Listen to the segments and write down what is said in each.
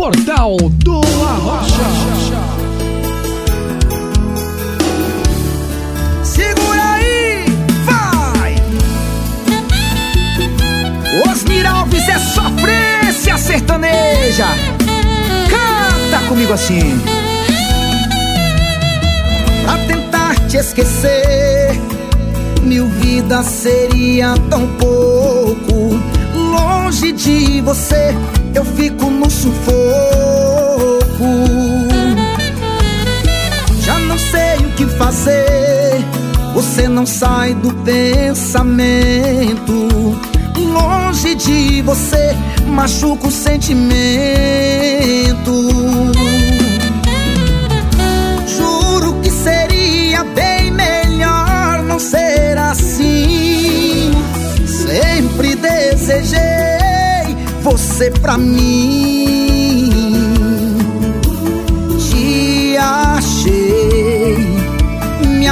Portal do Arrocha. Segura aí, vai! Osmir Alves é sofrência sertaneja. Canta comigo assim. Pra tentar te esquecer, mil vidas seria tão pouco. Longe de você, eu fico no sufoco. Você não sai do pensamento. Longe de você, machuca o sentimento. Juro que seria bem melhor não ser assim. Sempre desejei você pra mim. Te achei, e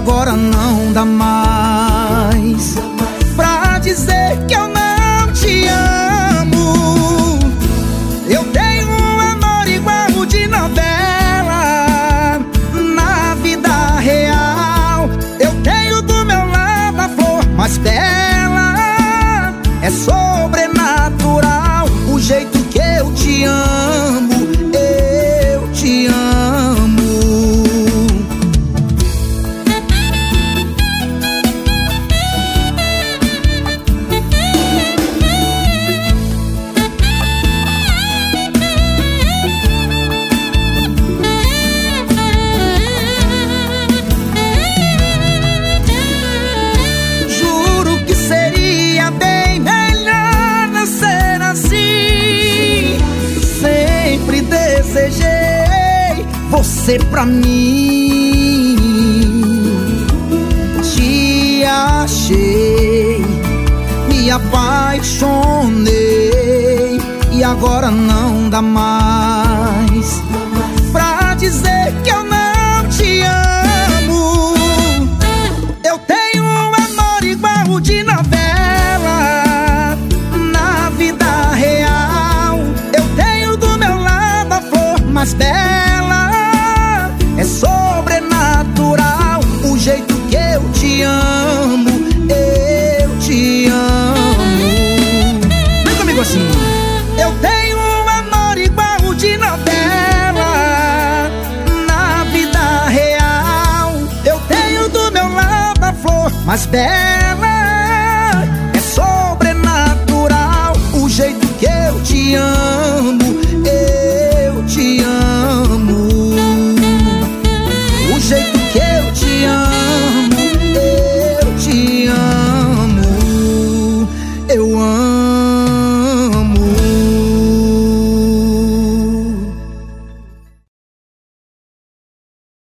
agora não dá mais pra dizer que eu não te amo. Eu tenho um amor igual de novela na vida real. Eu tenho do meu lado a flor mais bela. É sobrenatural pra mim. Te achei, me apaixonei e agora não dá mais mais bela.